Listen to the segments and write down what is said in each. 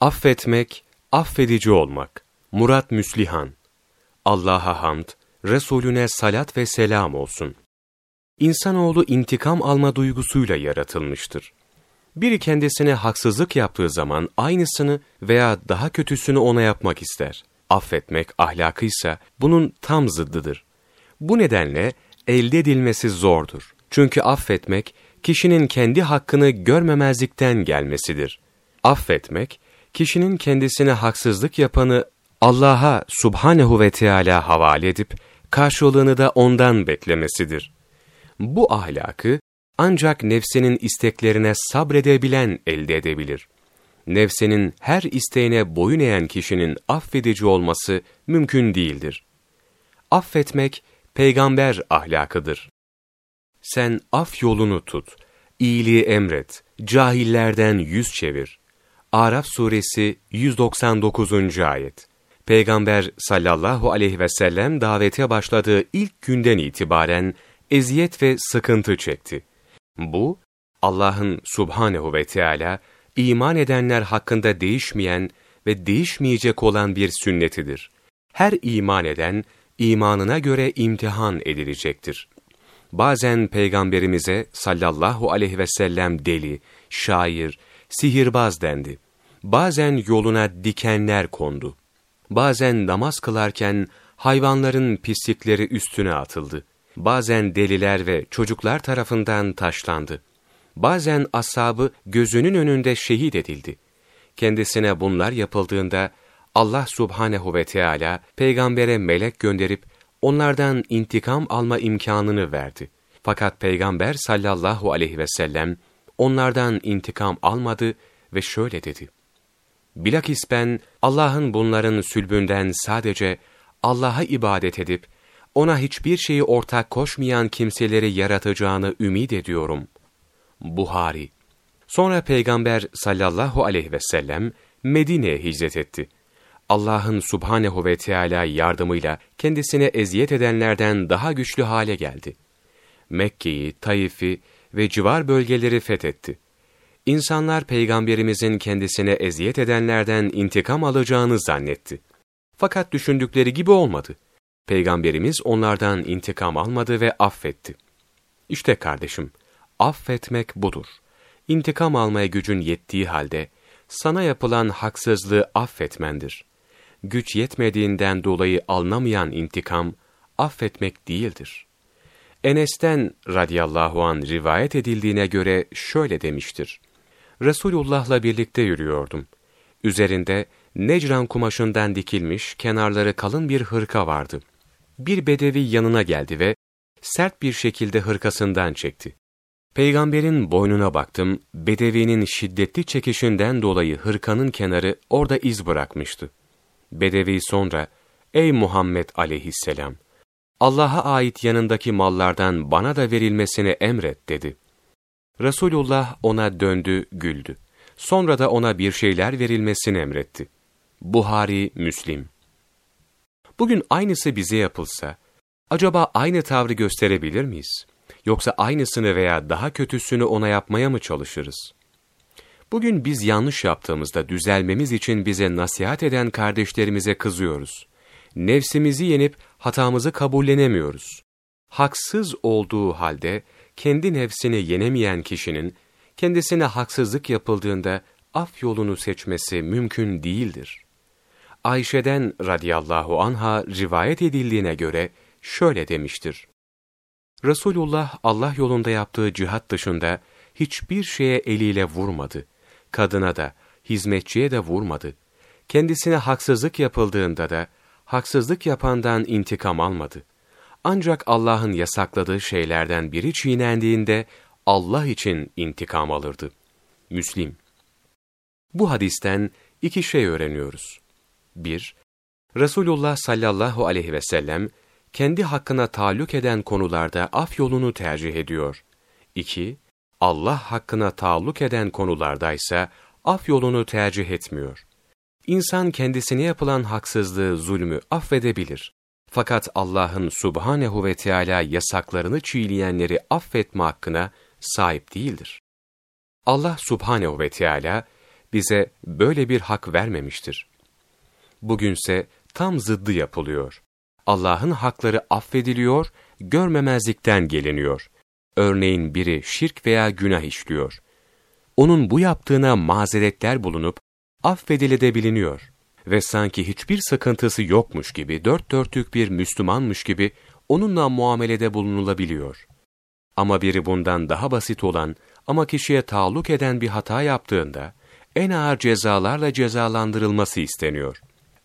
Affetmek, affedici olmak. Murat Müslihan. Allah'a hamd, Resulüne salat ve selam olsun. İnsanoğlu intikam alma duygusuyla yaratılmıştır. Biri kendisine haksızlık yaptığı zaman aynısını veya daha kötüsünü ona yapmak ister. Affetmek ahlakıysa bunun tam zıddıdır. Bu nedenle elde edilmesi zordur. Çünkü affetmek, kişinin kendi hakkını görmemezlikten gelmesidir. Affetmek, kişinin kendisine haksızlık yapanı Allah'a subhanehu ve Teala havale edip, karşılığını da ondan beklemesidir. Bu ahlakı, ancak nefsinin isteklerine sabredebilen elde edebilir. Nefsinin her isteğine boyun eğen kişinin affedici olması mümkün değildir. Affetmek, peygamber ahlakıdır. Sen af yolunu tut, iyiliği emret, cahillerden yüz çevir. Araf suresi 199. ayet. Peygamber sallallahu aleyhi ve sellem davete başladığı ilk günden itibaren eziyet ve sıkıntı çekti. Bu, Allah'ın subhanehu ve Teala iman edenler hakkında değişmeyen ve değişmeyecek olan bir sünnetidir. Her iman eden, imanına göre imtihan edilecektir. Bazen Peygamberimize sallallahu aleyhi ve sellem deli, şair, sihirbaz dendi. Bazen yoluna dikenler kondu. Bazen namaz kılarken hayvanların pislikleri üstüne atıldı. Bazen deliler ve çocuklar tarafından taşlandı. Bazen ashabı gözünün önünde şehit edildi. Kendisine bunlar yapıldığında Allah subhanehu ve Teala peygambere melek gönderip onlardan intikam alma imkanını verdi. Fakat peygamber sallallahu aleyhi ve sellem onlardan intikam almadı ve şöyle dedi. Bilakis ben Allah'ın bunların sülbünden sadece Allah'a ibadet edip ona hiçbir şeyi ortak koşmayan kimseleri yaratacağını ümit ediyorum. Buhari Sonra Peygamber sallallahu aleyhi ve sellem Medine'ye hicret etti. Allah'ın subhanehu ve Teala yardımıyla kendisine eziyet edenlerden daha güçlü hale geldi. Mekke'yi, Taif'i ve civar bölgeleri fethetti. İnsanlar Peygamberimizin kendisine eziyet edenlerden intikam alacağını zannetti. Fakat düşündükleri gibi olmadı. Peygamberimiz onlardan intikam almadı ve affetti. İşte kardeşim, affetmek budur. İntikam almaya gücün yettiği halde, sana yapılan haksızlığı affetmendir. Güç yetmediğinden dolayı alınamayan intikam, affetmek değildir. Enes'ten radıyallahu an rivayet edildiğine göre şöyle demiştir. Resulullah'la birlikte yürüyordum. Üzerinde Necran kumaşından dikilmiş, kenarları kalın bir hırka vardı. Bir bedevi yanına geldi ve sert bir şekilde hırkasından çekti. Peygamberin boynuna baktım, bedevinin şiddetli çekişinden dolayı hırkanın kenarı orada iz bırakmıştı. Bedevi sonra, ''Ey Muhammed aleyhisselam, Allah'a ait yanındaki mallardan bana da verilmesini emret.'' dedi. Resulullah ona döndü, güldü. Sonra da ona bir şeyler verilmesini emretti. Buhari, Müslim Bugün aynısı bize yapılsa, acaba aynı tavrı gösterebilir miyiz? Yoksa aynısını veya daha kötüsünü ona yapmaya mı çalışırız? Bugün biz yanlış yaptığımızda düzelmemiz için bize nasihat eden kardeşlerimize kızıyoruz. Nefsimizi yenip hatamızı kabullenemiyoruz. Haksız olduğu halde kendi nefsini yenemeyen kişinin kendisine haksızlık yapıldığında af yolunu seçmesi mümkün değildir. Ayşe'den radıyallahu anha rivayet edildiğine göre şöyle demiştir. Resulullah Allah yolunda yaptığı cihat dışında hiçbir şeye eliyle vurmadı. Kadına da, hizmetçiye de vurmadı. Kendisine haksızlık yapıldığında da haksızlık yapandan intikam almadı. Ancak Allah'ın yasakladığı şeylerden biri çiğnendiğinde Allah için intikam alırdı. Müslim Bu hadisten iki şey öğreniyoruz. 1. Resulullah sallallahu aleyhi ve sellem kendi hakkına taalluk eden konularda af yolunu tercih ediyor. 2. Allah hakkına taalluk eden konulardaysa af yolunu tercih etmiyor. İnsan kendisine yapılan haksızlığı, zulmü affedebilir. Fakat Allah'ın subhanehu ve Teala yasaklarını çiğleyenleri affetme hakkına sahip değildir. Allah subhanehu ve Teala bize böyle bir hak vermemiştir. Bugünse tam zıddı yapılıyor. Allah'ın hakları affediliyor, görmemezlikten geliniyor. Örneğin biri şirk veya günah işliyor. Onun bu yaptığına mazeretler bulunup affedilebiliniyor ve sanki hiçbir sıkıntısı yokmuş gibi, dört dörtlük bir Müslümanmış gibi onunla muamelede bulunulabiliyor. Ama biri bundan daha basit olan ama kişiye taalluk eden bir hata yaptığında, en ağır cezalarla cezalandırılması isteniyor.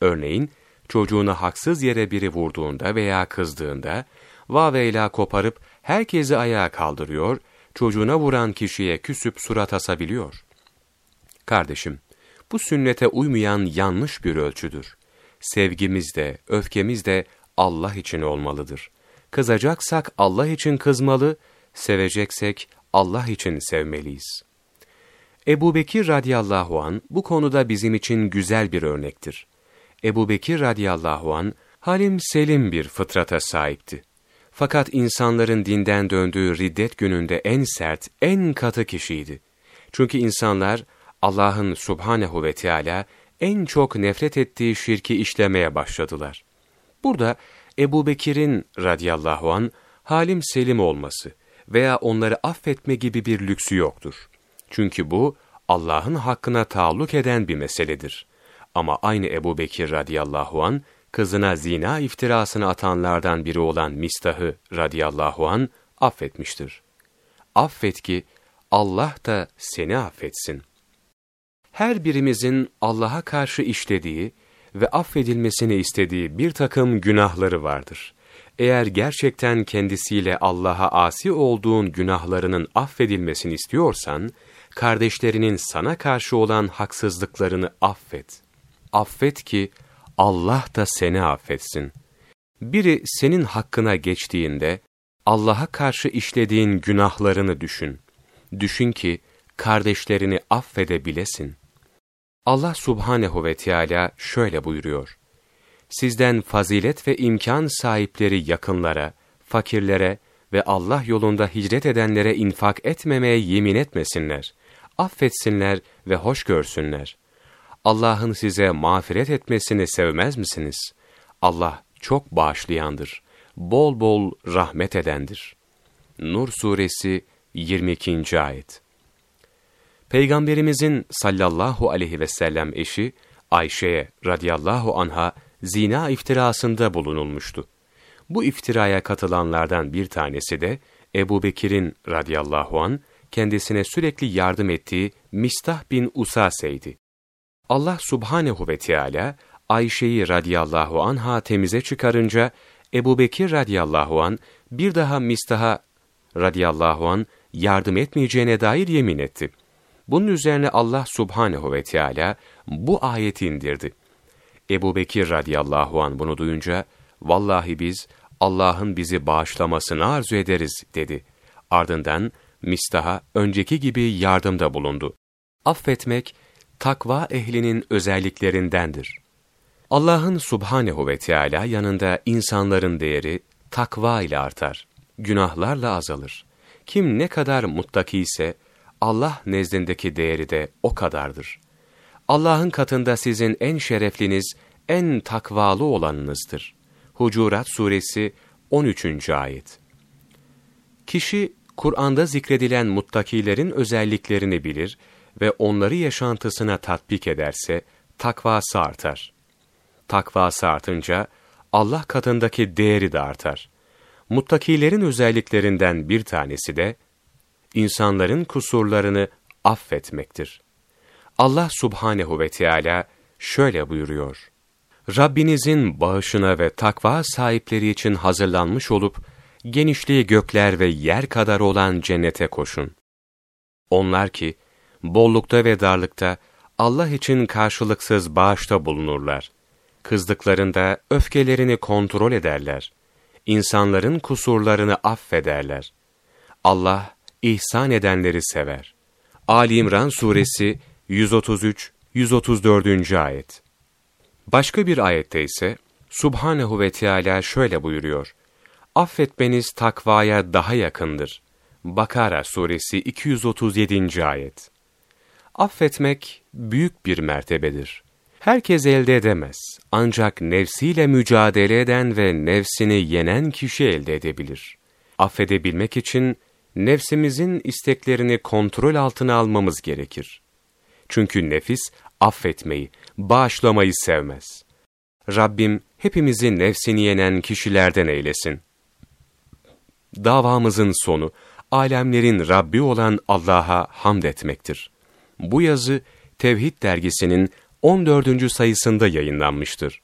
Örneğin, çocuğuna haksız yere biri vurduğunda veya kızdığında, vaveyla koparıp herkesi ayağa kaldırıyor, çocuğuna vuran kişiye küsüp surat asabiliyor. Kardeşim, bu sünnete uymayan yanlış bir ölçüdür. Sevgimiz de, öfkemiz de Allah için olmalıdır. Kızacaksak Allah için kızmalı, seveceksek Allah için sevmeliyiz. Ebu Bekir radıyallahu an bu konuda bizim için güzel bir örnektir. Ebu Bekir radıyallahu an halim selim bir fıtrata sahipti. Fakat insanların dinden döndüğü riddet gününde en sert, en katı kişiydi. Çünkü insanlar Allah'ın subhanehu ve Teala en çok nefret ettiği şirki işlemeye başladılar. Burada Ebu Bekir'in radıyallahu an halim selim olması veya onları affetme gibi bir lüksü yoktur. Çünkü bu Allah'ın hakkına taalluk eden bir meseledir. Ama aynı Ebu Bekir radıyallahu an kızına zina iftirasını atanlardan biri olan Mistah'ı radıyallahu an affetmiştir. Affet ki Allah da seni affetsin. Her birimizin Allah'a karşı işlediği ve affedilmesini istediği bir takım günahları vardır. Eğer gerçekten kendisiyle Allah'a asi olduğun günahlarının affedilmesini istiyorsan, kardeşlerinin sana karşı olan haksızlıklarını affet. Affet ki Allah da seni affetsin. Biri senin hakkına geçtiğinde, Allah'a karşı işlediğin günahlarını düşün. Düşün ki, kardeşlerini affedebilesin. Allah subhanehu ve Teala şöyle buyuruyor. Sizden fazilet ve imkan sahipleri yakınlara, fakirlere ve Allah yolunda hicret edenlere infak etmemeye yemin etmesinler. Affetsinler ve hoş görsünler. Allah'ın size mağfiret etmesini sevmez misiniz? Allah çok bağışlayandır, bol bol rahmet edendir. Nur Suresi 22. Ayet Peygamberimizin sallallahu aleyhi ve sellem eşi Ayşe'ye radıyallahu anha zina iftirasında bulunulmuştu. Bu iftiraya katılanlardan bir tanesi de Ebu Bekir'in radıyallahu an kendisine sürekli yardım ettiği Mistah bin Usase'ydi. Allah subhanehu ve Teala Ayşe'yi radıyallahu anha temize çıkarınca Ebu Bekir radıyallahu an bir daha Mistah'a radıyallahu an yardım etmeyeceğine dair yemin etti. Bunun üzerine Allah subhanehu ve Teala bu ayeti indirdi. Ebu Bekir radıyallahu an bunu duyunca, vallahi biz Allah'ın bizi bağışlamasını arzu ederiz dedi. Ardından Mistah'a önceki gibi yardımda bulundu. Affetmek, takva ehlinin özelliklerindendir. Allah'ın subhanehu ve Teala yanında insanların değeri takva ile artar, günahlarla azalır. Kim ne kadar muttaki ise, Allah nezdindeki değeri de o kadardır. Allah'ın katında sizin en şerefliniz, en takvalı olanınızdır. Hucurat Suresi 13. Ayet Kişi, Kur'an'da zikredilen muttakilerin özelliklerini bilir ve onları yaşantısına tatbik ederse, takvası artar. Takvası artınca, Allah katındaki değeri de artar. Muttakilerin özelliklerinden bir tanesi de, insanların kusurlarını affetmektir. Allah subhanehu ve Teala şöyle buyuruyor. Rabbinizin bağışına ve takva sahipleri için hazırlanmış olup, genişliği gökler ve yer kadar olan cennete koşun. Onlar ki, bollukta ve darlıkta Allah için karşılıksız bağışta bulunurlar. Kızdıklarında öfkelerini kontrol ederler. İnsanların kusurlarını affederler. Allah, ihsan edenleri sever. Ali İmran Suresi 133-134. Ayet Başka bir ayette ise, Subhanehu ve Teala şöyle buyuruyor. Affetmeniz takvaya daha yakındır. Bakara Suresi 237. Ayet Affetmek büyük bir mertebedir. Herkes elde edemez. Ancak nefsiyle mücadele eden ve nefsini yenen kişi elde edebilir. Affedebilmek için nefsimizin isteklerini kontrol altına almamız gerekir. Çünkü nefis affetmeyi, bağışlamayı sevmez. Rabbim hepimizi nefsini yenen kişilerden eylesin. Davamızın sonu, alemlerin Rabbi olan Allah'a hamd etmektir. Bu yazı Tevhid dergisinin 14. sayısında yayınlanmıştır.